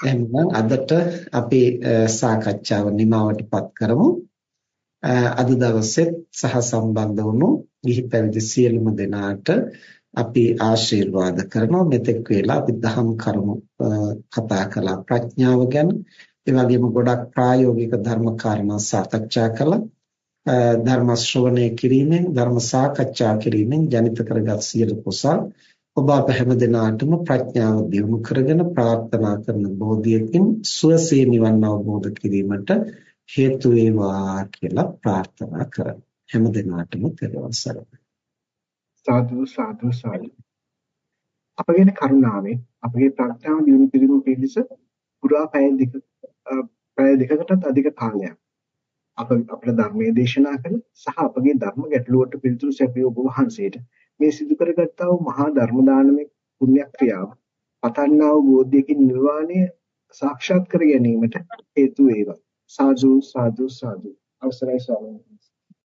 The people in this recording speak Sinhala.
එහෙනම් අදට අපි සාකච්ඡාව නිමවටපත් කරමු. අද දවසේ සහ සම්බන්ධ වුණු ගිහි පැවිදි සියලුම දෙනාට අපි ආශිර්වාද කරනවා. මෙතෙක් වේලා අපි දහම් කරුණු කතා කළා ප්‍රඥාව ගැන. ඒ වගේම ගොඩක් ප්‍රායෝගික ධර්ම කාරණා සාකච්ඡා කළා. ධර්ම ශ්‍රවණය කිරීමෙන් ධර්ම සාකච්ඡා කිරීමෙන් ජනිත කරගත් සියලු කුසල් ඔබ අප හැම දිනාටම ප්‍රඥාව දියුණු කරගෙන ප්‍රාර්ථනා කරන බෝධියකින් සුවසේ නිවන් අවබෝධ කිරීමට හේතු වේවා කියලා ප්‍රාර්ථනා කරමු. හැම දිනාටම තෙරුවන් සරණයි. සාදු සාදු සාදු. අපගේ කරුණාවෙන් අපගේ ප්‍රඥාව දියුණු කිරීම පිණිස පුරා පැය දෙක පැය දෙකකටත් අධික කාලයක් අප අපේ ධර්මයේ දේශනා කළ සහ අපගේ ධර්ම ගැටලුවට පිළිතුරු සැපිය ඔබ වහන්සේට මේ සිදු කරගත්තා වූ මහා ධර්ම දානමය පුණ්‍ය ක්‍රියාව පතන්නා වූ බෝධියකින් නිර්වාණය සාක්ෂාත් කර ගැනීමට හේතු වේවා. සාදු සාදු සාදු. අවසරයි ස්වාමීනි